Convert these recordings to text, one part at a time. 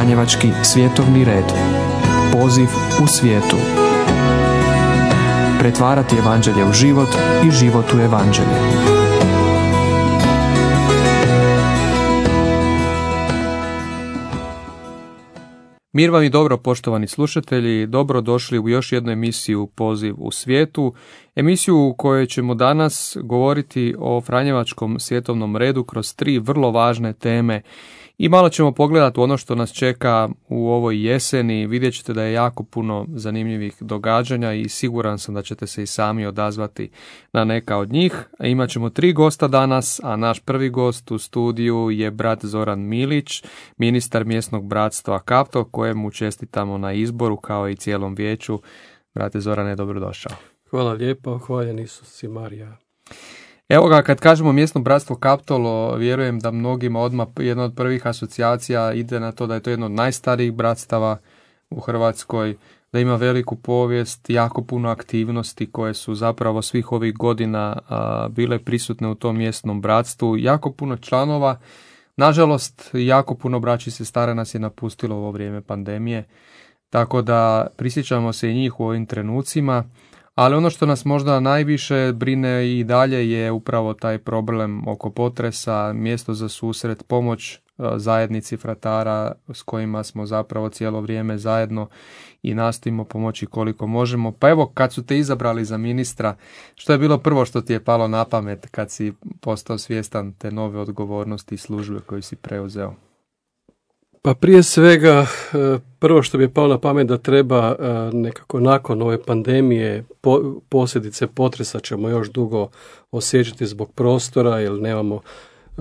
Franjevački svjetovni red. Poziv u svijetu. Pretvarati evanđelje u život i život u evanđelje. Mir vam i dobro, poštovani slušatelji, dobro došli u još jednu emisiju Poziv u svijetu, emisiju u kojoj ćemo danas govoriti o Franjevačkom svjetovnom redu kroz tri vrlo važne teme i malo ćemo pogledati ono što nas čeka u ovoj jeseni. Vidjet ćete da je jako puno zanimljivih događanja i siguran sam da ćete se i sami odazvati na neka od njih. Imat ćemo tri gosta danas, a naš prvi gost u studiju je brat Zoran Milić, ministar mjesnog bratstva Kapto, kojemu čestitamo na izboru kao i cijelom vijeću. Brate Zorane, dobrodošao. Hvala lijepo, hvaljen Isus i Marija. Evo ga, kad kažemo mjesno bratstvo Kaptolo, vjerujem da mnogima odmah jedna od prvih asocijacija ide na to da je to jedno od najstarijih bratstava u Hrvatskoj, da ima veliku povijest, jako puno aktivnosti koje su zapravo svih ovih godina bile prisutne u tom mjesnom bratstvu, jako puno članova. Nažalost, jako puno braći se stare nas je napustilo ovo vrijeme pandemije, tako da prisjećamo se i njih u ovim trenucima ali ono što nas možda najviše brine i dalje je upravo taj problem oko potresa, mjesto za susret, pomoć e, zajednici fratara s kojima smo zapravo cijelo vrijeme zajedno i nastojimo pomoći koliko možemo. Pa evo, kad su te izabrali za ministra, što je bilo prvo što ti je palo na pamet kad si postao svjestan te nove odgovornosti i službe koju si preuzeo? Pa prije svega, e, prvo što bi je palo na pamet da treba e, nekako nakon ove pandemije posljedice potresa ćemo još dugo osjećati zbog prostora jer nemamo,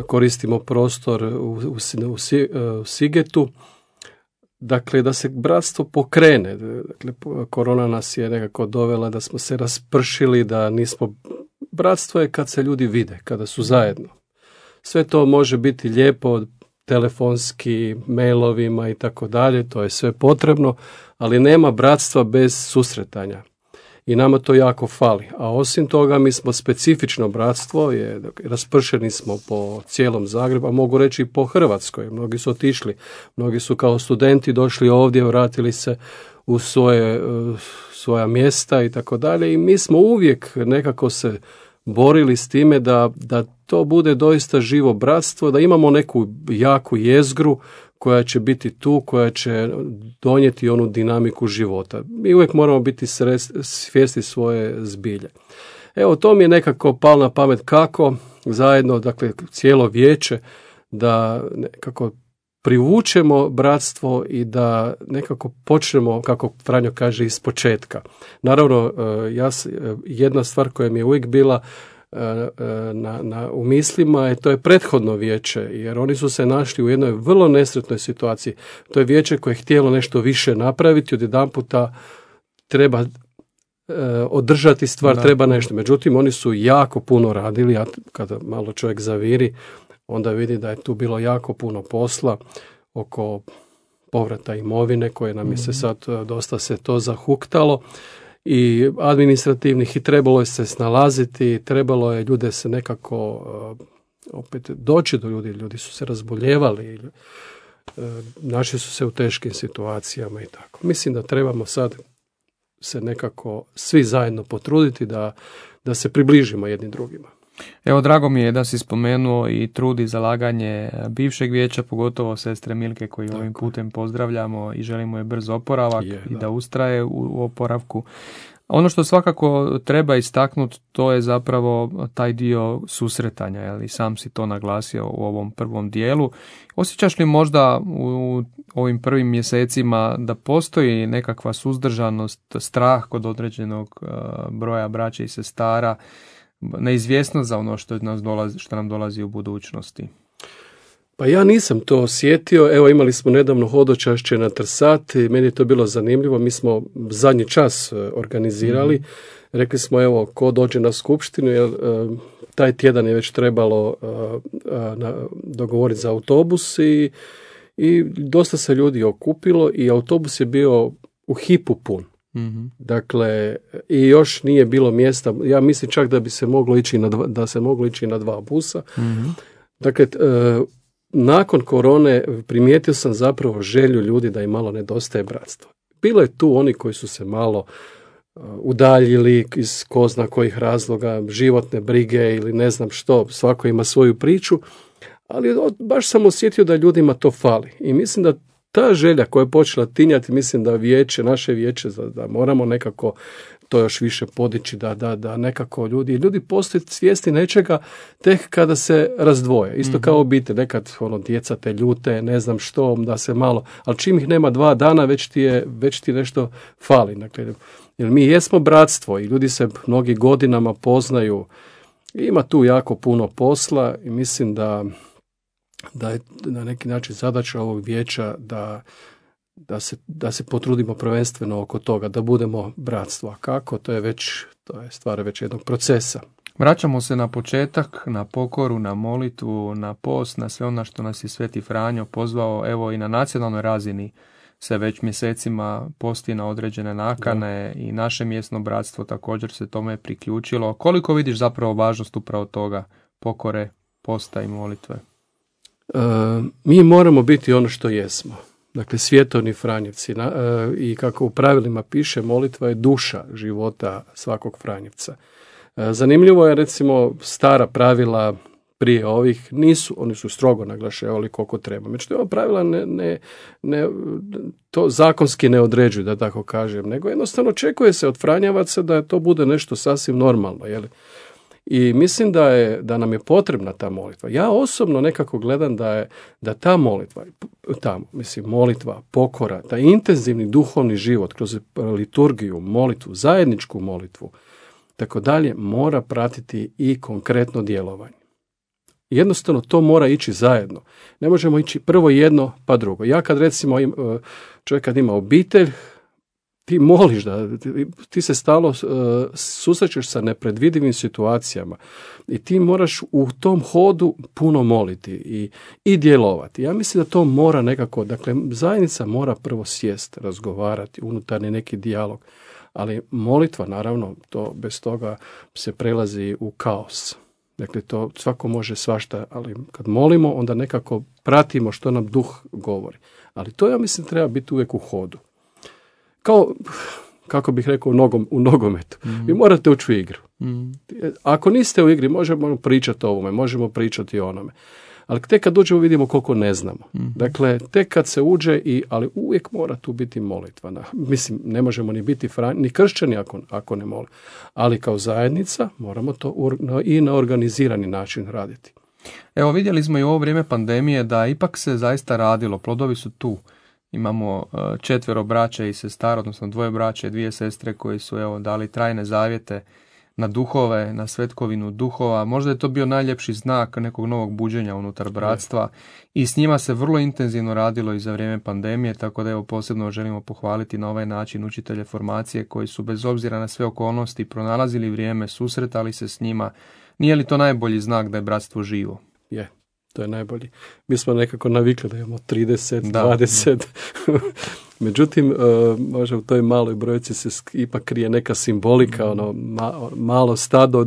koristimo prostor u, u, u, u Sigetu. Dakle, da se bratstvo pokrene. Dakle, korona nas je nekako dovela da smo se raspršili, da nismo... Bratstvo je kad se ljudi vide, kada su zajedno. Sve to može biti lijepo, telefonski, mailovima i tako dalje, to je sve potrebno, ali nema bratstva bez susretanja. I nama to jako fali. A osim toga mi smo specifično bratstvo, je, raspršeni smo po cijelom Zagrebu, a mogu reći i po Hrvatskoj. Mnogi su otišli, mnogi su kao studenti došli ovdje, vratili se u svoje, svoja mjesta i tako dalje. I mi smo uvijek nekako se borili s time da, da to bude doista živo bratstvo, da imamo neku jaku jezgru koja će biti tu, koja će donijeti onu dinamiku života. Mi uvijek moramo biti svijesti svoje zbilje. Evo, to mi je nekako pal na pamet kako zajedno, dakle, cijelo vijeće, da nekako privučemo bratstvo i da nekako počnemo, kako Franjo kaže, iz početka. Naravno, e, ja, e, jedna stvar koja mi je uvijek bila e, na, na, u mislima je to je prethodno vijeće, jer oni su se našli u jednoj vrlo nesretnoj situaciji. To je vijeće koje je htjelo nešto više napraviti, od puta treba održati stvar, treba nešto. Međutim, oni su jako puno radili, a kada malo čovjek zaviri, onda vidi da je tu bilo jako puno posla oko povrata imovine koje nam je se mhm. sad e, dosta se to zahuktalo i administrativnih i trebalo je se snalaziti, trebalo je ljude se nekako e, opet doći do ljudi, ljudi su se razboljevali, e, našli su se u teškim situacijama i tako. Mislim da trebamo sad se nekako svi zajedno potruditi da, da se približimo jednim drugima. Evo, drago mi je da si spomenuo i trudi zalaganje bivšeg vijeća, pogotovo sestre Milke koji ovim putem pozdravljamo i želimo je brz oporavak i da ustraje u oporavku. Ono što svakako treba istaknuti, to je zapravo taj dio susretanja, jel? i sam si to naglasio u ovom prvom dijelu. Osjećaš li možda u ovim prvim mjesecima da postoji nekakva suzdržanost, strah kod određenog uh, broja braća i sestara, neizvjesnost za ono što, nas dolazi, što nam dolazi u budućnosti? Pa ja nisam to osjetio. Evo imali smo nedavno hodočašće na Trsat i meni je to bilo zanimljivo. Mi smo zadnji čas e, organizirali. mm Rekli smo evo ko dođe na skupštinu jer e, taj tjedan je već trebalo e, dogovoriti za autobus i, i dosta se ljudi okupilo i autobus je bio u hipu pun. Mm Dakle, i još nije bilo mjesta, ja mislim čak da bi se moglo ići na dva, da se moglo ići na dva busa. mm Dakle, nakon korone primijetio sam zapravo želju ljudi da im malo nedostaje bratstvo. Bilo je tu oni koji su se malo uh, udaljili iz ko zna kojih razloga, životne brige ili ne znam što, svako ima svoju priču, ali baš sam osjetio da ljudima to fali. I mislim da ta želja koja je počela tinjati, mislim da vijeće, naše vijeće, da moramo nekako to još više podići, da, da, da nekako ljudi, ljudi postaju svijesti nečega tek kada se razdvoje. Isto mm kao obitelj, nekad ono, djeca te ljute, ne znam što, da se malo, ali čim ih nema dva dana, već ti, je, već ti nešto fali. Dakle, jer mi jesmo bratstvo i ljudi se mnogi godinama poznaju. Ima tu jako puno posla i mislim da, da je na neki način zadaća ovog vijeća da da se, da se potrudimo prvenstveno oko toga, da budemo bratstvo. A kako? To je već, to je stvar već jednog procesa. Vraćamo se na početak, na pokoru, na molitvu, na post, na sve ono što nas je Sveti Franjo pozvao, evo i na nacionalnoj razini se već mjesecima posti na određene nakane i naše mjesno bratstvo također se tome priključilo. Koliko vidiš zapravo važnost upravo toga, pokore, posta i molitve? E, mi moramo biti ono što jesmo dakle svjetovni Franjevci e, i kako u pravilima piše molitva je duša života svakog Franjevca. E, zanimljivo je recimo stara pravila prije ovih nisu, oni su strogo naglašavali koliko treba. Međutim, ova pravila ne, ne, ne, to zakonski ne određuju, da tako kažem, nego jednostavno očekuje se od Franjevaca da to bude nešto sasvim normalno. Jeli? I mislim da, je, da nam je potrebna ta molitva. Ja osobno nekako gledam da je da ta molitva, tamo, mislim, molitva, pokora, taj intenzivni duhovni život kroz liturgiju, molitvu, zajedničku molitvu, tako dalje, mora pratiti i konkretno djelovanje. Jednostavno to mora ići zajedno. Ne možemo ići prvo jedno pa drugo. Ja kad recimo čovjek kad ima obitelj, ti moliš da ti se stalo uh, susrećeš sa nepredvidivim situacijama i ti moraš u tom hodu puno moliti i, i djelovati. Ja mislim da to mora nekako, dakle zajednica mora prvo sjest, razgovarati, unutarnji neki dijalog, ali molitva naravno, to bez toga se prelazi u kaos. Dakle, to svako može svašta, ali kad molimo, onda nekako pratimo što nam duh govori. Ali to ja mislim treba biti uvijek u hodu kao, kako bih rekao, u, nogom, u nogometu. mm Vi morate ući u igru. mm Ako niste u igri, možemo pričati o ovome, možemo pričati o onome. Ali tek kad uđemo vidimo koliko ne znamo. mm Dakle, tek kad se uđe, i, ali uvijek mora tu biti molitva. Mislim, ne možemo ni biti fran, ni kršćani ako, ako ne moli. Ali kao zajednica moramo to i na organizirani način raditi. Evo vidjeli smo i u ovo vrijeme pandemije da ipak se zaista radilo, plodovi su tu. Imamo e, četvero braća i sestara, odnosno dvoje braća i dvije sestre koji su evo dali trajne zavjete na duhove, na svetkovinu duhova. Možda je to bio najljepši znak nekog novog buđenja unutar bratstva i s njima se vrlo intenzivno radilo i za vrijeme pandemije, tako da evo posebno želimo pohvaliti na ovaj način učitelje formacije koji su bez obzira na sve okolnosti pronalazili vrijeme, susretali se s njima. Nije li to najbolji znak da je bratstvo živo? To je najbolji. Mi smo nekako navikli da imamo 30, da. 20. Međutim, e, možda u toj maloj brojci se ipak krije neka simbolika, ono malo stado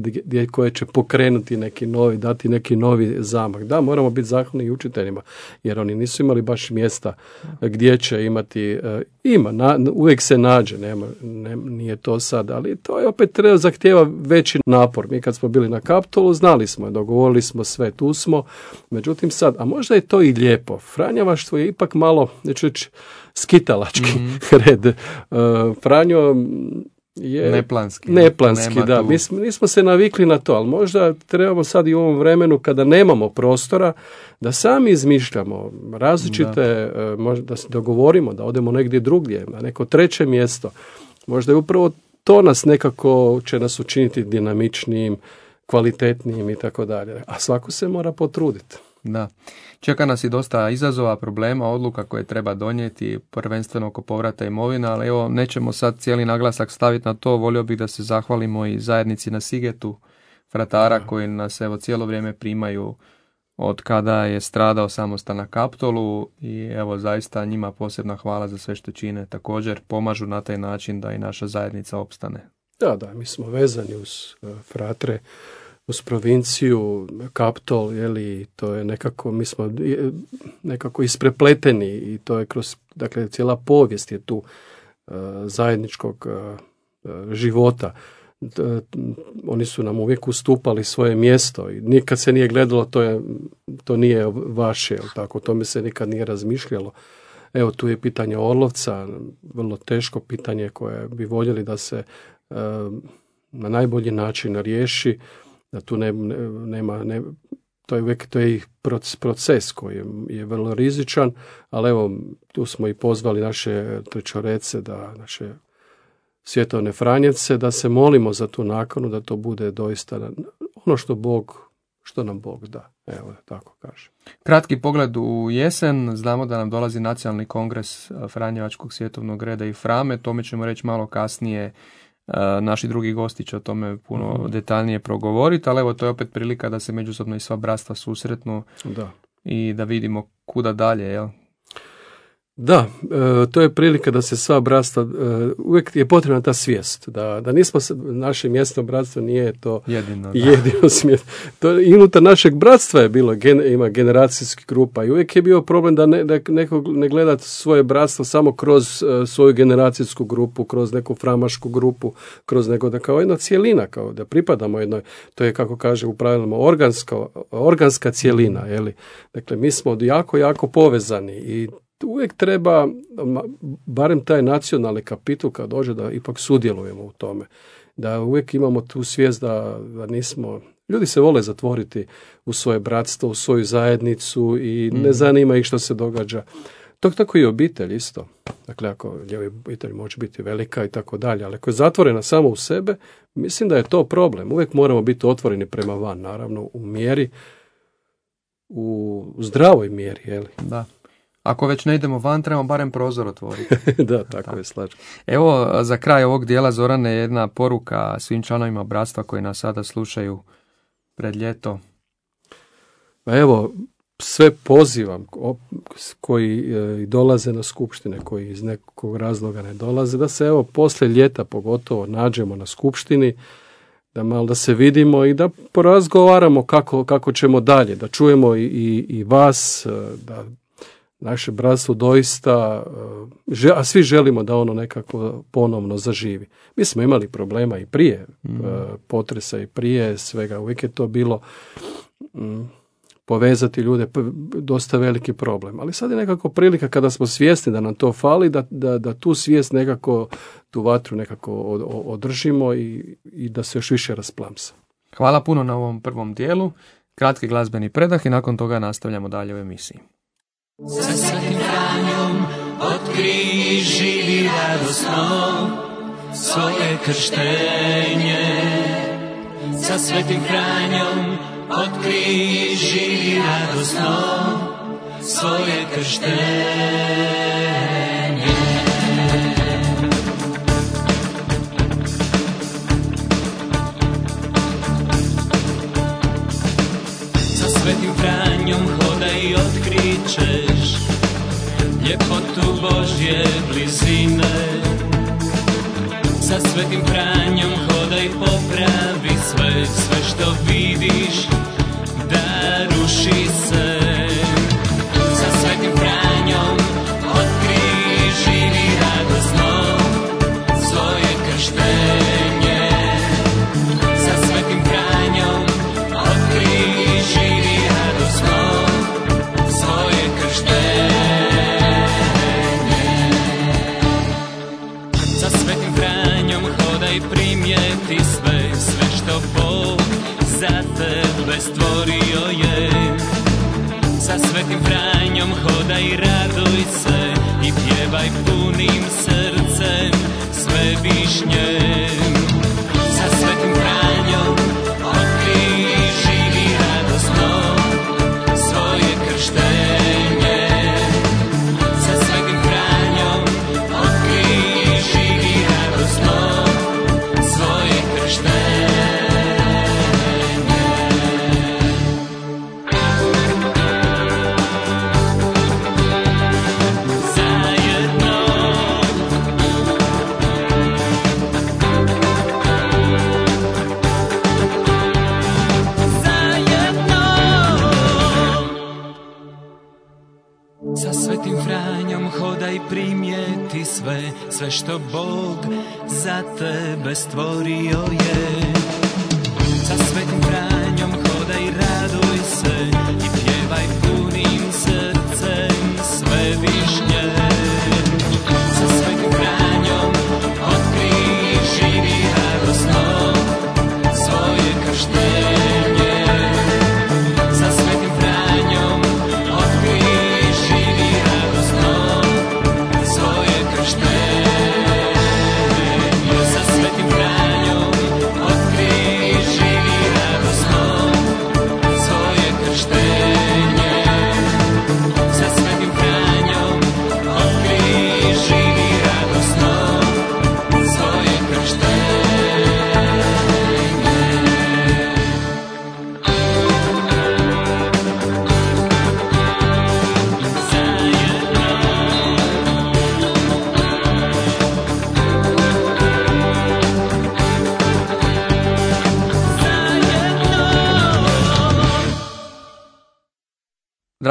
koje će pokrenuti neki novi, dati neki novi zamak. Da, moramo biti zahvalni i učiteljima, jer oni nisu imali baš mjesta gdje će imati, e, ima, na, uvijek se nađe, nema, ne, nije to sad, ali to je opet treba zahtjeva veći napor. Mi kad smo bili na Kaptolu, znali smo, dogovorili smo sve, tu smo, međutim sad, a možda je to i lijepo. Franjavaštvo je ipak malo, neću reći, skitalački mm red. Uh, Franjo je neplanski. Neplanski, da. Mi smo, nismo se navikli na to, ali možda trebamo sad i u ovom vremenu kada nemamo prostora da sami izmišljamo različite, da. Uh, možda da se dogovorimo, da odemo negdje drugdje, na neko treće mjesto. Možda je upravo to nas nekako će nas učiniti dinamičnijim, kvalitetnijim i tako dalje. A svako se mora potruditi. Da. Čeka nas i dosta izazova, problema, odluka koje treba donijeti, prvenstveno oko povrata imovina, ali evo nećemo sad cijeli naglasak staviti na to, volio bih da se zahvalimo i zajednici na Sigetu, fratara koji nas evo cijelo vrijeme primaju od kada je stradao samostan na Kaptolu i evo zaista njima posebna hvala za sve što čine. Također pomažu na taj način da i naša zajednica opstane. Da, da, mi smo vezani uz uh, fratre uz provinciju, Kaptol, jeli, to je nekako, mi smo nekako isprepleteni i to je kroz, dakle, cijela povijest je tu e, zajedničkog e, života. Oni su nam uvijek ustupali svoje mjesto i nikad se nije gledalo to, je, to nije vaše, tako, o tome se nikad nije razmišljalo. Evo tu je pitanje Orlovca, vrlo teško pitanje koje bi voljeli da se na najbolji način riješi, da tu ne, nema, ne, to je uvijek to je proces koji je, je vrlo rizičan, ali evo tu smo i pozvali naše trčorece, da naše svjetovne franjevce, da se molimo za tu nakonu, da to bude doista ono što Bog, što nam Bog da. Evo, tako kaže. Kratki pogled u jesen, znamo da nam dolazi nacionalni kongres Franjevačkog svjetovnog reda i Frame, tome ćemo reći malo kasnije naši drugi gosti će o tome puno mhm. detaljnije progovoriti, ali evo to je opet prilika da se međusobno i sva bratstva susretnu da. i da vidimo kuda dalje, jel? Da, e, to je prilika da se sva bratstva, e, uvijek je potrebna ta svijest, da, da nismo, naše mjesto bratstvo nije to jedino, jedino smjesto. To, I unutar našeg bratstva je bilo, ima generacijski grupa i uvijek je bio problem da, ne, da neko ne gleda svoje bratstvo samo kroz e, svoju generacijsku grupu, kroz neku framašku grupu, kroz nego da kao jedna cijelina, kao da pripadamo jednoj, to je kako kaže u pravilima organska, organska cijelina, je Dakle, mi smo jako, jako povezani i uvijek treba, barem taj nacionalni kapitul kad dođe da ipak sudjelujemo u tome. Da uvijek imamo tu svijest da, da nismo, ljudi se vole zatvoriti u svoje bratstvo, u svoju zajednicu i ne mhm. zanima ih što se događa. To tako i obitelj isto. Dakle, ako je obitelj može biti velika i tako dalje, ali ako je zatvorena samo u sebe, mislim da je to problem. Uvijek moramo biti otvoreni prema van, naravno, u mjeri, u zdravoj mjeri, je Da. Ako već ne idemo van, trebamo barem prozor otvoriti. da, tako je slađe. Evo, za kraj ovog dijela Zorane jedna poruka svim članovima bratstva koji nas sada slušaju pred ljeto. Pa evo, sve pozivam koji e, dolaze na skupštine, koji iz nekog razloga ne dolaze, da se evo poslije ljeta pogotovo nađemo na skupštini, da malo da se vidimo i da porazgovaramo kako, kako ćemo dalje, da čujemo i, i, i vas, e, da naše bratstvo doista, e, a svi želimo da ono nekako ponovno zaživi. Mi smo imali problema i prije mm. E, potresa i prije svega, uvijek je to bilo mm, povezati ljude, dosta veliki problem. Ali sad je nekako prilika kada smo svjesni da nam to fali, da, da, da tu svijest nekako, tu vatru nekako održimo i, i da se još više rasplamsa. Hvala puno na ovom prvom dijelu. Kratki glazbeni predah i nakon toga nastavljamo dalje u emisiji. Sa svetim Franjom otkrij živi radosno svoje krštenje. Sa svetim Franjom otkrij živi radosno svoje krštenje. Otkrićeš ljepotu Božje blizine. Sa svetim Franjom hodaj popravi sve, sve što vidiš da ruši se. Svetim Franjom hodaj raduj se i pjevaj punim srcem sve višnje.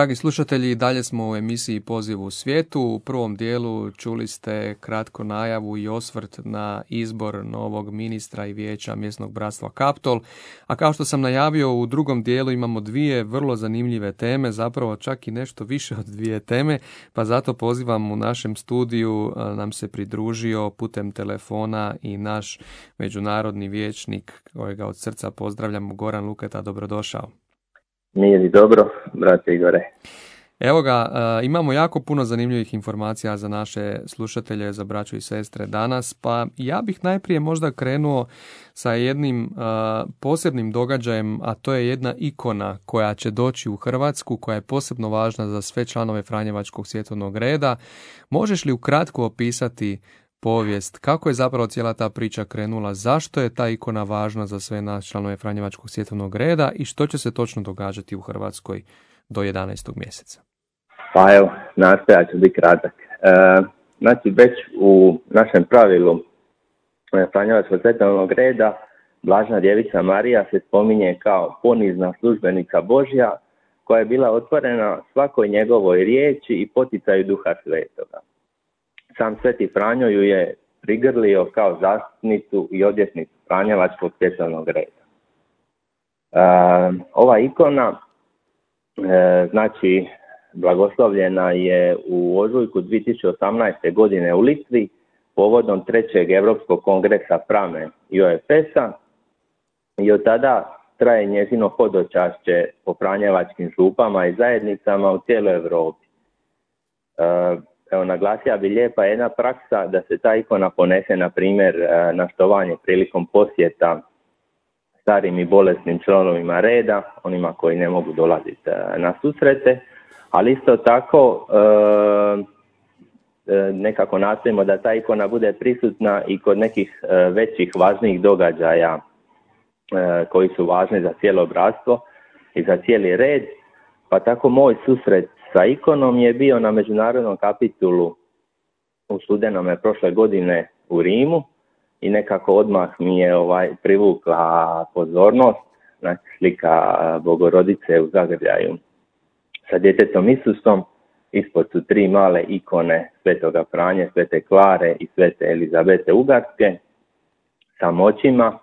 Dragi slušatelji, dalje smo u emisiji Poziv u svijetu. U prvom dijelu čuli ste kratko najavu i osvrt na izbor novog ministra i vijeća mjesnog bratstva Kaptol. A kao što sam najavio, u drugom dijelu imamo dvije vrlo zanimljive teme, zapravo čak i nešto više od dvije teme, pa zato pozivam u našem studiju nam se pridružio putem telefona i naš međunarodni vijećnik, kojega od srca pozdravljamo, Goran Luketa, dobrodošao. Mir i dobro, brate Igore. Evo ga, e, imamo jako puno zanimljivih informacija za naše slušatelje, za braću i sestre danas, pa ja bih najprije možda krenuo sa jednim e, posebnim događajem, a to je jedna ikona koja će doći u Hrvatsku, koja je posebno važna za sve članove Franjevačkog svjetovnog reda. Možeš li ukratko opisati povijest, kako je zapravo cijela ta priča krenula, zašto je ta ikona važna za sve nas članove Franjevačkog svjetovnog reda i što će se točno događati u Hrvatskoj do 11. mjeseca? Pa evo, nastojat ću biti kratak. E, znači, već u našem pravilu e, Franjevačkog svjetovnog reda Blažna djevica Marija se spominje kao ponizna službenica Božja koja je bila otvorena svakoj njegovoj riječi i poticaju duha svetoga. Sam sveti Franjo ju je prigrlio kao zastupnicu i odvjetnicu Franjevačkog svjetovnog reda. E, ova ikona e, znači blagoslovljena je u ožujku 2018. godine u Litvi povodom trećeg Europskog kongresa Prame i OFS-a i od tada traje njezino hodočašće po franjevačkim župama i zajednicama u cijeloj Europi. E, Evo, naglasija bi lijepa jedna praksa da se ta ikona ponese, na primjer, e, na štovanje prilikom posjeta starim i bolesnim članovima reda, onima koji ne mogu dolaziti e, na susrete, ali isto tako e, nekako nastojimo da ta ikona bude prisutna i kod nekih većih važnijih događaja koji su važni za cijelo bratstvo i za cijeli red, pa tako moj susret sa ikonom je bio na međunarodnom kapitulu u studenome prošle godine u Rimu i nekako odmah mi je ovaj privukla pozornost, znači slika Bogorodice u zagrljaju sa djetetom Isusom, ispod su tri male ikone Svetoga Franje, Svete Klare i Svete Elizabete Ugarske sa moćima,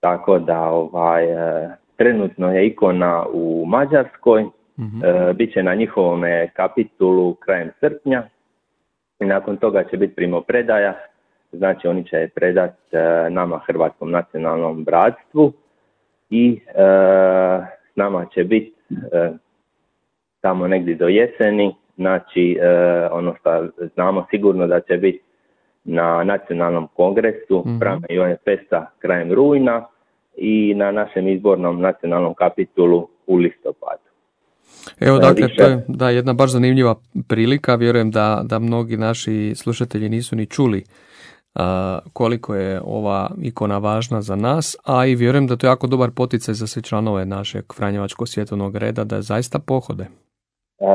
tako da ovaj e, trenutno je ikona u Mađarskoj, Mhm. E, bit će na njihovom kapitulu krajem srpnja i nakon toga će biti primopredaja, znači oni će je predat e, nama Hrvatskom nacionalnom bratstvu i e, s nama će biti e, tamo negdje do jeseni, znači e, ono što znamo sigurno da će biti na nacionalnom kongresu Mhm. Prame OFS-a krajem rujna i na našem izbornom nacionalnom kapitulu u listopadu. Evo, dakle, to je da, jedna baš zanimljiva prilika. Vjerujem da, da mnogi naši slušatelji nisu ni čuli a, koliko je ova ikona važna za nas, a i vjerujem da to je jako dobar poticaj za sve članove našeg Franjevačkog svjetovnog reda da zaista pohode. Uh,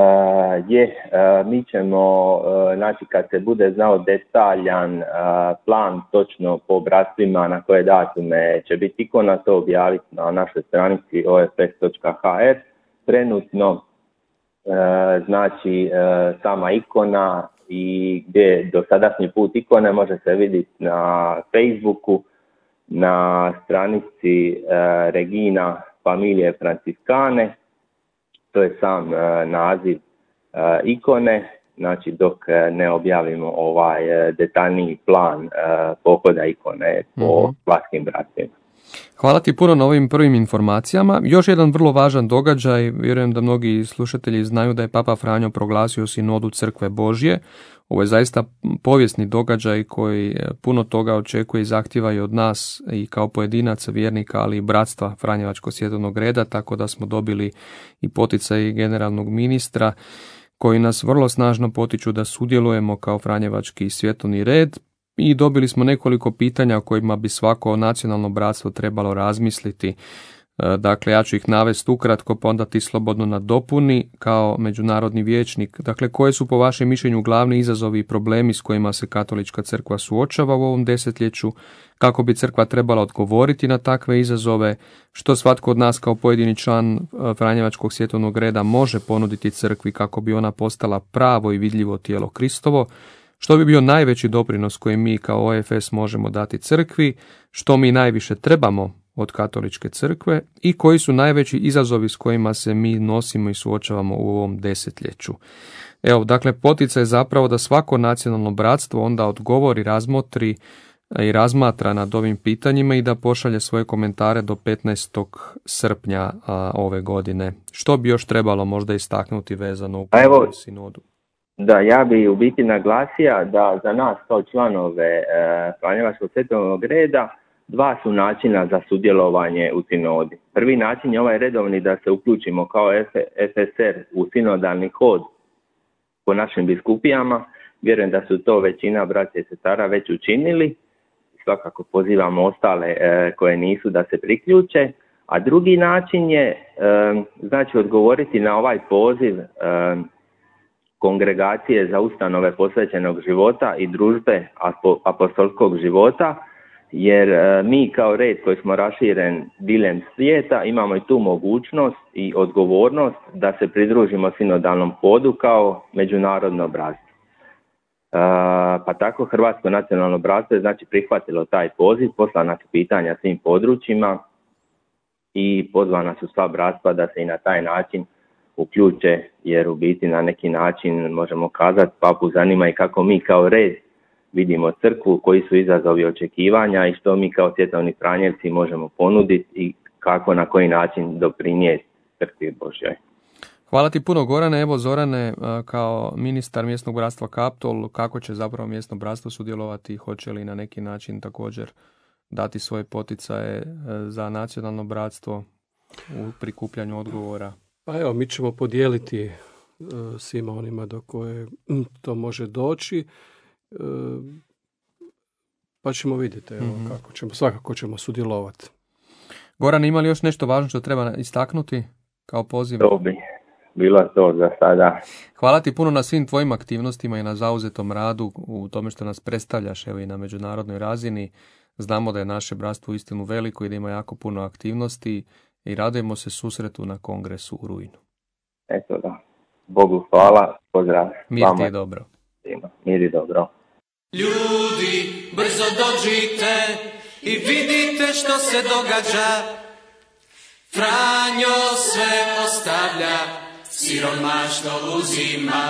je, uh, mi ćemo, uh, znači kad se bude znao detaljan uh, plan točno po bratstvima na koje datume će biti ikona, to objaviti na našoj stranici ofs.hr. Trenutno, uh, znači, uh, sama ikona i gdje dosadašnji put ikone može se vidjeti na Facebooku, na stranici e, Regina Familije Franciskane, to je sam e, naziv e, ikone, znači dok ne objavimo ovaj detaljniji plan pohoda ikone po mm bratima. Hvala ti puno na ovim prvim informacijama. Još jedan vrlo važan događaj, vjerujem da mnogi slušatelji znaju da je Papa Franjo proglasio sinodu Crkve Božje. Ovo je zaista povijesni događaj koji e, puno toga očekuje i zahtjeva i od nas i kao pojedinaca vjernika, ali i bratstva Franjevačko svjetovnog reda, tako da smo dobili i poticaj generalnog ministra koji nas vrlo snažno potiču da sudjelujemo kao Franjevački svjetovni red i dobili smo nekoliko pitanja o kojima bi svako nacionalno bratstvo trebalo razmisliti. E, dakle, ja ću ih navesti ukratko, pa onda ti slobodno nadopuni kao međunarodni vječnik. Dakle, koje su po vašem mišljenju glavni izazovi i problemi s kojima se katolička crkva suočava u ovom desetljeću, kako bi crkva trebala odgovoriti na takve izazove, što svatko od nas kao pojedini član e, Franjevačkog svjetovnog reda može ponuditi crkvi kako bi ona postala pravo i vidljivo tijelo Kristovo, što bi bio najveći doprinos koji mi kao OFS možemo dati crkvi, što mi najviše trebamo od katoličke crkve i koji su najveći izazovi s kojima se mi nosimo i suočavamo u ovom desetljeću. Evo, dakle, potica je zapravo da svako nacionalno bratstvo onda odgovori, razmotri i razmatra nad ovim pitanjima i da pošalje svoje komentare do 15. srpnja ove godine. Što bi još trebalo možda istaknuti vezano u pa sinodu? Da, ja bi u biti naglasio da za nas kao članove e, Franjevačkog svjetovnog reda dva su načina za sudjelovanje u sinodi. Prvi način je ovaj redovni da se uključimo kao FSR u sinodalni hod po našim biskupijama. Vjerujem da su to većina braća i sestara već učinili. Svakako pozivamo ostale e, koje nisu da se priključe. A drugi način je e, znači odgovoriti na ovaj poziv e, kongregacije za ustanove posvećenog života i družbe apostolskog života, jer e, mi kao red koji smo raširen dilem svijeta imamo i tu mogućnost i odgovornost da se pridružimo sinodalnom podu kao međunarodno bratstvo. E, pa tako Hrvatsko nacionalno bratstvo je znači prihvatilo taj poziv, poslana su pitanja svim područjima i pozvana su sva bratstva da se i na taj način uključe, jer u biti na neki način možemo kazati papu zanima i kako mi kao red vidimo crkvu, koji su izazovi očekivanja i što mi kao svjetovni franjevci možemo ponuditi i kako na koji način doprinijeti crkvi Božjoj. Hvala ti puno Gorane. Evo Zorane, kao ministar mjesnog bratstva Kaptol, kako će zapravo mjesno bratstvo sudjelovati, hoće li na neki način također dati svoje poticaje e, za nacionalno bratstvo u prikupljanju odgovora? Pa evo, mi ćemo podijeliti e, svima onima do koje to može doći. E, pa ćemo vidjeti evo, mhm. kako ćemo, svakako ćemo sudjelovati. Goran, ima li još nešto važno što treba istaknuti kao poziv? To bi bilo to za sada. Hvala ti puno na svim tvojim aktivnostima i na zauzetom radu u tome što nas predstavljaš evo, i na međunarodnoj razini. Znamo da je naše bratstvo istinu veliko i da ima jako puno aktivnosti i radujemo se susretu na kongresu u Rujnu. Eto da. Bogu hvala, pozdrav. Mir ti je dobro. Mir je dobro. Ljudi, brzo dođite i vidite što se događa. Franjo sve ostavlja, siromaštvo uzima.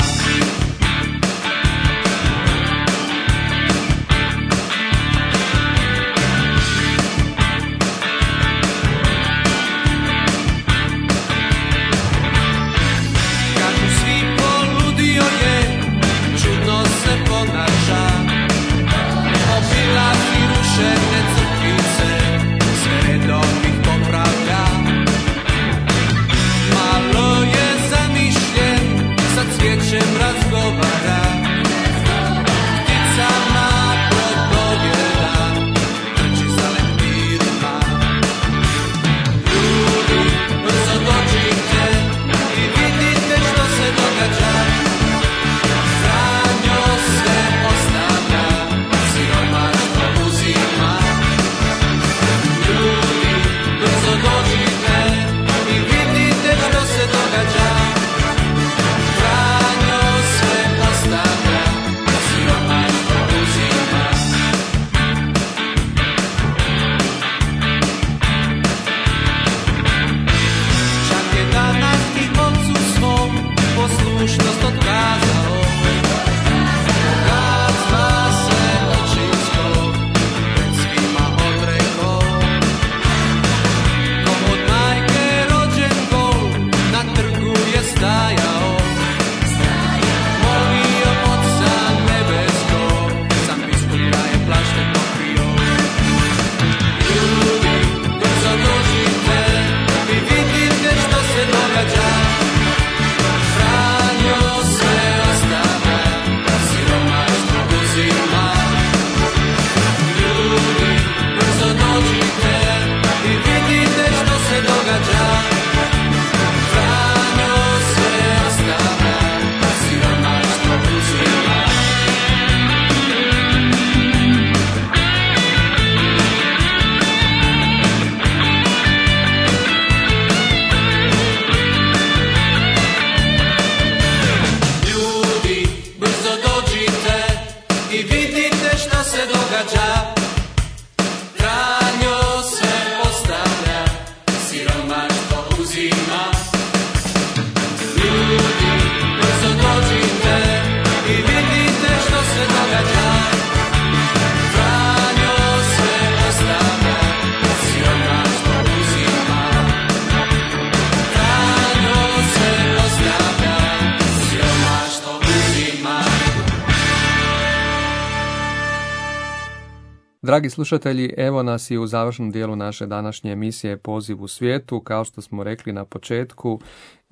Dragi slušatelji, evo nas i u završnom dijelu naše današnje emisije Poziv u svijetu. Kao što smo rekli na početku,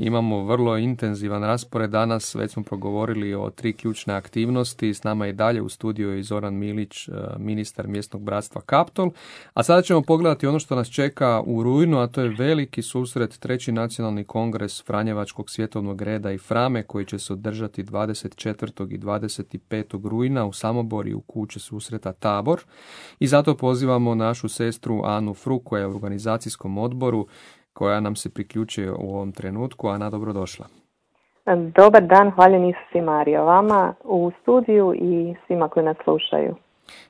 imamo vrlo intenzivan raspored danas. Već smo progovorili o tri ključne aktivnosti. S nama i dalje u studiju je Zoran Milić, e, ministar mjesnog bratstva Kaptol. A sada ćemo pogledati ono što nas čeka u rujnu, a to je veliki susret treći nacionalni kongres Franjevačkog svjetovnog reda i Frame koji će se održati 24. i 25. rujna u Samobori u kuće susreta Tabor. I zato pozivamo našu sestru Anu Fru koja je u organizacijskom odboru koja nam se priključuje u ovom trenutku. Ana, dobrodošla. Dobar dan, hvaljen Isus i Marija vama u studiju i svima koji nas slušaju.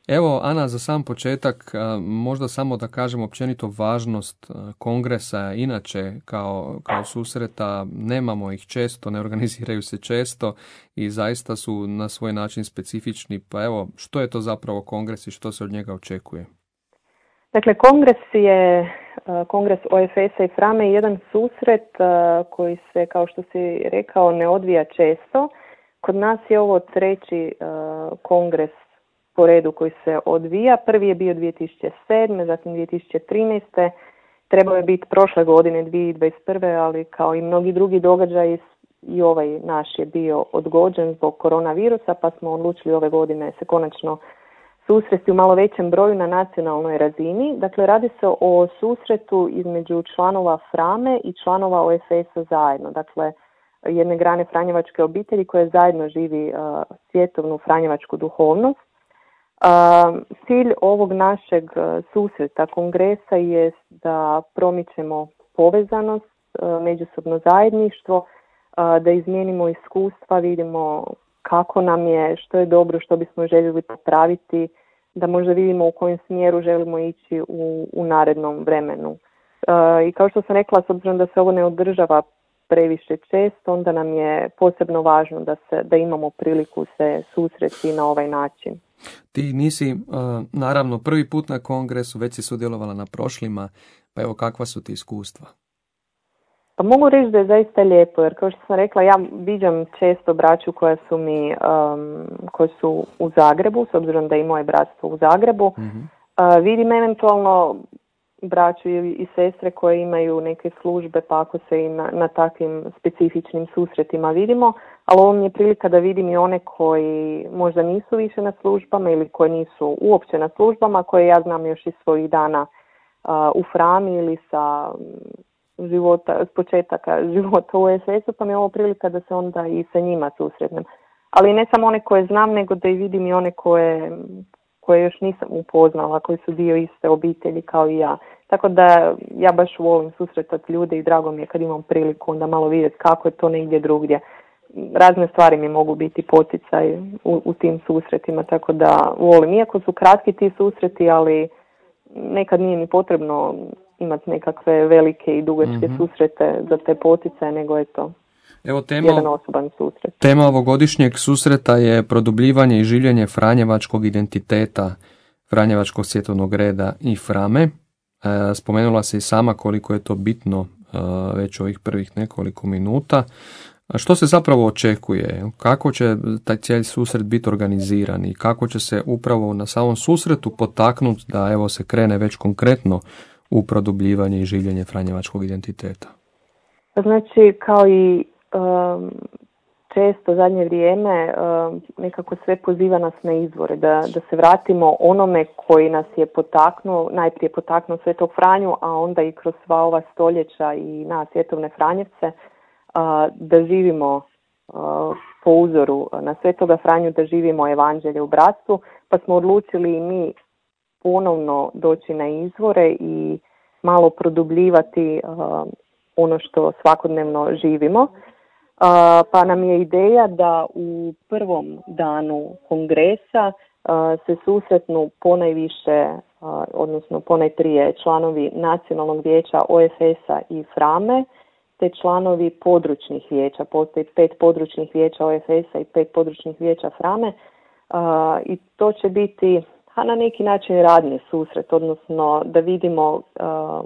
Evo, Ana, za sam početak, možda samo da kažem općenito važnost kongresa, inače kao, kao susreta, nemamo ih često, ne organiziraju se često i zaista su na svoj način specifični. Pa evo, što je to zapravo kongres i što se od njega očekuje? Dakle, kongres je, e, kongres OFS-a i Frame je jedan susret e, koji se, kao što si rekao, ne odvija često. Kod nas je ovo treći e, kongres po redu koji se odvija. Prvi je bio 2007. zatim 2013. Trebao je biti prošle godine 2021. ali kao i mnogi drugi događaji i ovaj naš je bio odgođen zbog koronavirusa pa smo odlučili ove godine se konačno susresti u malo većem broju na nacionalnoj razini. Dakle, radi se o susretu između članova Frame i članova OSS-a zajedno. Dakle, jedne grane Franjevačke obitelji koje zajedno živi uh, svjetovnu Franjevačku duhovnost. Uh, cilj ovog našeg uh, susreta kongresa je da promičemo povezanost, međusobno zajedništvo, da izmijenimo iskustva, vidimo kako nam je, što je dobro, što bismo željeli popraviti, da možda vidimo u kojem smjeru želimo ići u, u narednom vremenu. E, I kao što sam rekla, s obzirom da se ovo ne održava previše često, onda nam je posebno važno da, se, da imamo priliku se susreti na ovaj način. Ti nisi, uh, naravno, prvi put na kongresu, već si sudjelovala na prošlima, pa evo kakva su ti iskustva? Pa mogu reći da je zaista lijepo, jer kao što sam rekla, ja viđam često braću koja su mi, um, koji su u Zagrebu, s obzirom da je i moje bratstvo u Zagrebu. Mhm. Uh, vidim eventualno braću i, i sestre koje imaju neke službe, pa ako se i na, na takvim specifičnim susretima vidimo, ali ovo mi je prilika da vidim i one koji možda nisu više na službama ili koji nisu uopće na službama, koje ja znam još iz svojih dana uh, u Frami ili sa života, s početaka života u SS-u, pa mi je ovo prilika da se onda i sa njima susretnem. Ali ne samo one koje znam, nego da i vidim i one koje, koje još nisam upoznala, koji su dio iste obitelji kao i ja. Tako da ja baš volim susretati ljude i drago mi je kad imam priliku onda malo vidjeti kako je to negdje drugdje. Razne stvari mi mogu biti poticaj u, u tim susretima, tako da volim. Iako su kratki ti susreti, ali nekad nije ni potrebno imati nekakve velike i dugačke Mhm. susrete za te poticaje, nego je to Evo tema, jedan osoban susret. tema ovogodišnjeg susreta je produbljivanje i življenje Franjevačkog identiteta, Franjevačkog svjetovnog reda i Frame. E, spomenula se i sama koliko je to bitno e, već ovih prvih nekoliko minuta. A što se zapravo očekuje? Kako će taj cijeli susret biti organiziran i kako će se upravo na samom susretu potaknuti da evo se krene već konkretno u produbljivanje i življenje Franjevačkog identiteta? Znači, kao i um, često zadnje vrijeme um, nekako sve poziva nas na izvore, da, da se vratimo onome koji nas je potaknuo, najprije potaknuo Svetog Franju, a onda i kroz sva ova stoljeća i na svjetovne Franjevce, uh, da živimo uh, po uzoru na Svetoga Franju, da živimo evanđelje u bratstvu, pa smo odlučili i mi ponovno doći na izvore i malo produbljivati uh, ono što svakodnevno živimo. Uh, pa nam je ideja da u prvom danu kongresa se susretnu ponajviše, odnosno ponajprije članovi Nacionalnog vijeća OFS-a i FRAME, te članovi područnih vijeća. Postoji pet područnih vijeća OFS-a i pet područnih vijeća FRAME i to će biti a na neki način radni susret, odnosno da vidimo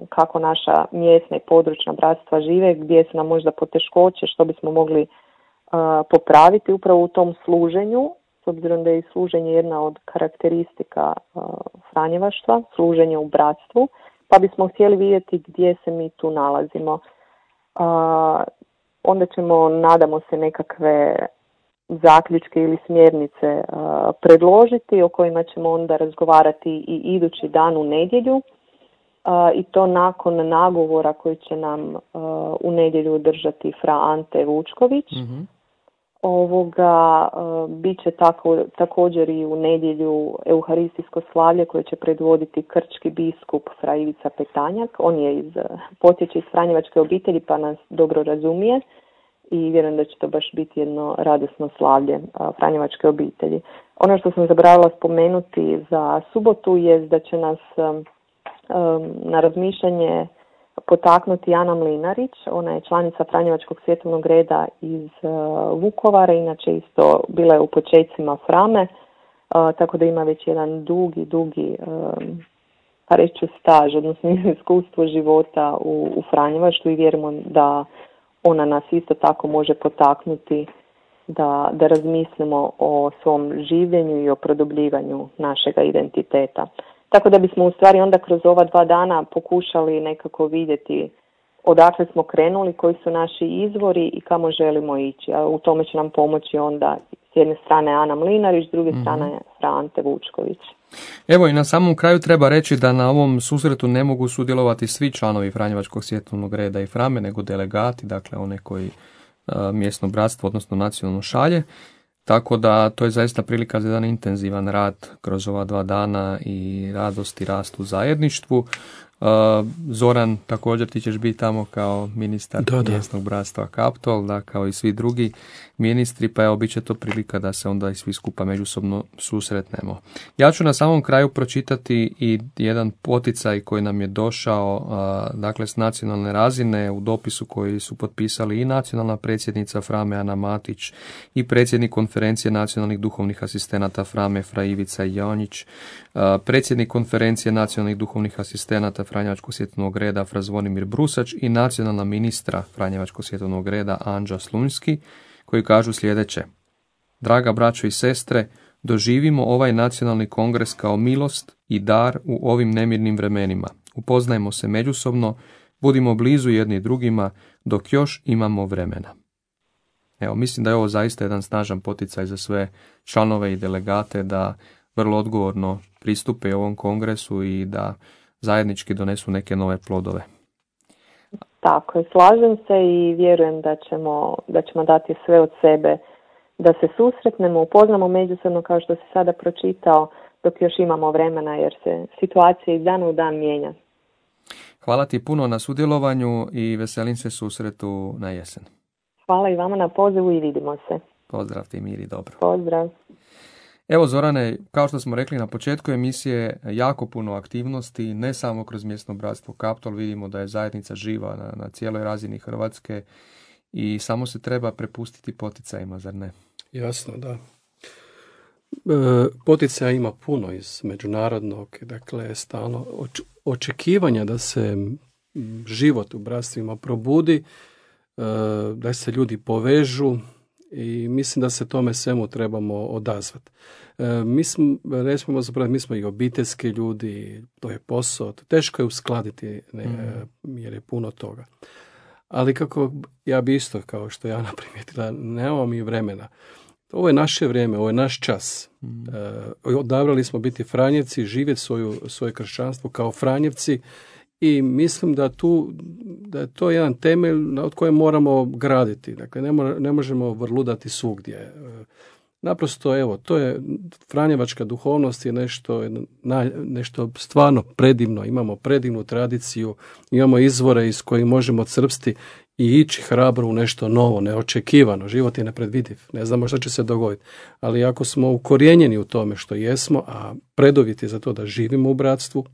kako naša mjesna i područna bratstva žive, gdje su nam možda poteškoće, što bismo mogli popraviti upravo u tom služenju, s obzirom da je služenje jedna od karakteristika Franjevaštva, služenje u bratstvu, pa bismo htjeli vidjeti gdje se mi tu nalazimo. Onda ćemo, nadamo se, nekakve zaključke ili smjernice predložiti o kojima ćemo onda razgovarati i idući dan u nedjelju i to nakon nagovora koji će nam u nedjelju održati Fra Ante Vučković. mm Ovoga, bit će tako, također i u nedjelju Euharistijsko slavlje koje će predvoditi krčki biskup Fra Ivica Petanjak. On je iz, potječe iz Franjevačke obitelji pa nas dobro razumije i vjerujem da će to baš biti jedno radosno slavlje Franjevačke obitelji. Ono što sam zaboravila spomenuti za subotu je da će nas na razmišljanje potaknuti Ana Mlinarić, ona je članica Franjevačkog svjetovnog reda iz Vukovara, inače isto bila je u počecima Frame, tako da ima već jedan dugi, dugi pa reći staž, odnosno iskustvo života u, u Franjevaštu i vjerujemo da ona nas isto tako može potaknuti da, da razmislimo o svom življenju i o produbljivanju našega identiteta. Tako da bismo u stvari onda kroz ova dva dana pokušali nekako vidjeti odakle smo krenuli, koji su naši izvori i kamo želimo ići. A u tome će nam pomoći onda s jedne strane Ana Mlinarić, s druge mm strane Ante Vučković. Evo i na samom kraju treba reći da na ovom susretu ne mogu sudjelovati svi članovi Franjevačkog svjetovnog reda i Frame, nego delegati, dakle one koji mjesno bratstvo, odnosno nacionalno šalje. Tako da to je zaista prilika za jedan intenzivan rad kroz ova dva dana i radost i rast u zajedništvu. Zoran, također ti ćeš biti tamo kao ministar da, mjesnog bratstva Kaptol, da, kao i svi drugi ministri, pa evo bit će to prilika da se onda i svi skupa međusobno susretnemo. Ja ću na samom kraju pročitati i jedan poticaj koji nam je došao dakle s nacionalne razine u dopisu koji su potpisali i nacionalna predsjednica Frame Ana Matić i predsjednik konferencije nacionalnih duhovnih asistenata Frame Fraivica Jonić, predsjednik konferencije nacionalnih duhovnih asistenata Franjevačkog svjetovnog reda Fra Zvonimir Brusač i nacionalna ministra Franjevačkog svjetovnog reda Anđa Slunjski, koji kažu sljedeće. Draga braćo i sestre, doživimo ovaj nacionalni kongres kao milost i dar u ovim nemirnim vremenima. Upoznajmo se međusobno, budimo blizu jedni drugima dok još imamo vremena. Evo, mislim da je ovo zaista jedan snažan poticaj za sve članove i delegate da vrlo odgovorno pristupe ovom kongresu i da zajednički donesu neke nove plodove. Tako je, slažem se i vjerujem da ćemo, da ćemo dati sve od sebe da se susretnemo, upoznamo međusobno kao što si sada pročitao, dok još imamo vremena jer se situacija iz dana u dan mijenja. Hvala ti puno na sudjelovanju i veselim se susretu na jesen. Hvala i vama na pozivu i vidimo se. Pozdrav ti Miri, dobro. Pozdrav. Evo Zorane, kao što smo rekli na početku emisije, jako puno aktivnosti, ne samo kroz mjesno bratstvo Kaptol, vidimo da je zajednica živa na, na cijeloj razini Hrvatske i samo se treba prepustiti poticajima, zar ne? Jasno, da. E, poticaja ima puno iz međunarodnog, dakle, stalno očekivanja da se život u bratstvima probudi, e, da se ljudi povežu, i mislim da se tome svemu trebamo odazvati. E, mi smo, recimo, zapravo, mi smo i obiteljski ljudi, to je posao, teško je uskladiti ne, mm. jer je puno toga. Ali kako ja bi isto, kao što je Ana primijetila, nemamo mi vremena. Ovo je naše vrijeme, ovo je naš čas. Mm. E, odabrali smo biti Franjevci, živjeti svoju, svoje kršćanstvo kao Franjevci i mislim da tu da je to jedan temelj od koje moramo graditi. Dakle, ne, ne možemo vrludati svugdje. E, naprosto, evo, to je Franjevačka duhovnost je nešto, nešto stvarno predivno. Imamo predivnu tradiciju, imamo izvore iz kojih možemo crpsti i ići hrabro u nešto novo, neočekivano. Život je nepredvidiv, ne znamo što će se dogoditi. Ali ako smo ukorijenjeni u tome što jesmo, a predoviti za to da živimo u bratstvu,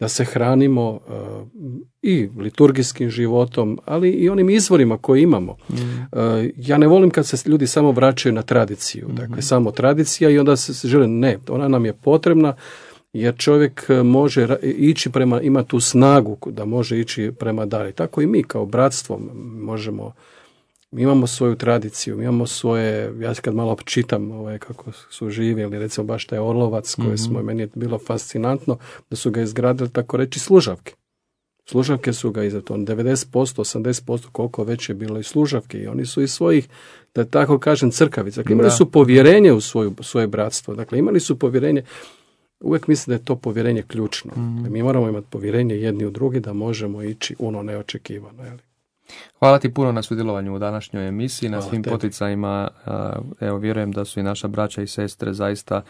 da se hranimo uh, i liturgijskim životom, ali i onim izvorima koje imamo. Uh, ja ne volim kad se ljudi samo vraćaju na tradiciju, dakle samo tradicija i onda se žele, ne, ona nam je potrebna jer čovjek e, može ići prema, ima tu snagu da može ići prema dalje. Tako i mi kao bratstvo možemo, mi imamo svoju tradiciju, mi imamo svoje, ja kad malo čitam ovaj, kako su živjeli, recimo baš taj Orlovac koji smo, meni je bilo fascinantno da su ga izgradili tako reći služavke. Služavke su ga iza to 90%, 80% koliko već je bilo i služavke i oni su iz svojih, da tako kažem, crkavica. Dakle, imali su povjerenje u svoju, svoje bratstvo. Dakle, imali su povjerenje Uvijek mislim da je to povjerenje ključno. Mhm. Mi moramo imati povjerenje jedni u drugi da možemo ići ono neočekivano. Jeli? Hvala ti puno na sudjelovanju u današnjoj emisiji, na Hvala svim tebi. poticajima. Evo, vjerujem da su i naša braća i sestre zaista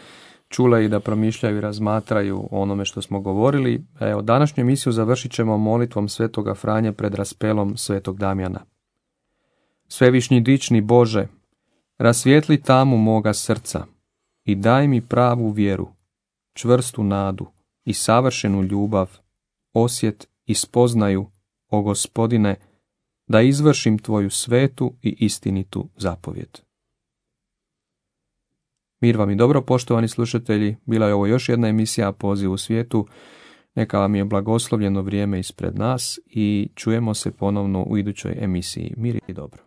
čule i da promišljaju i razmatraju onome što smo govorili. Evo, današnju emisiju završit ćemo molitvom svetoga Franje pred raspelom svetog Damjana. Svevišnji dični Bože, rasvijetli tamu moga srca i daj mi pravu vjeru, čvrstu nadu i savršenu ljubav, osjet i spoznaju, o gospodine, da izvršim tvoju svetu i istinitu zapovjed. Mir vam i dobro, poštovani slušatelji, bila je ovo još jedna emisija Poziv u svijetu. Neka vam je blagoslovljeno vrijeme ispred nas i čujemo se ponovno u idućoj emisiji. Mir i dobro.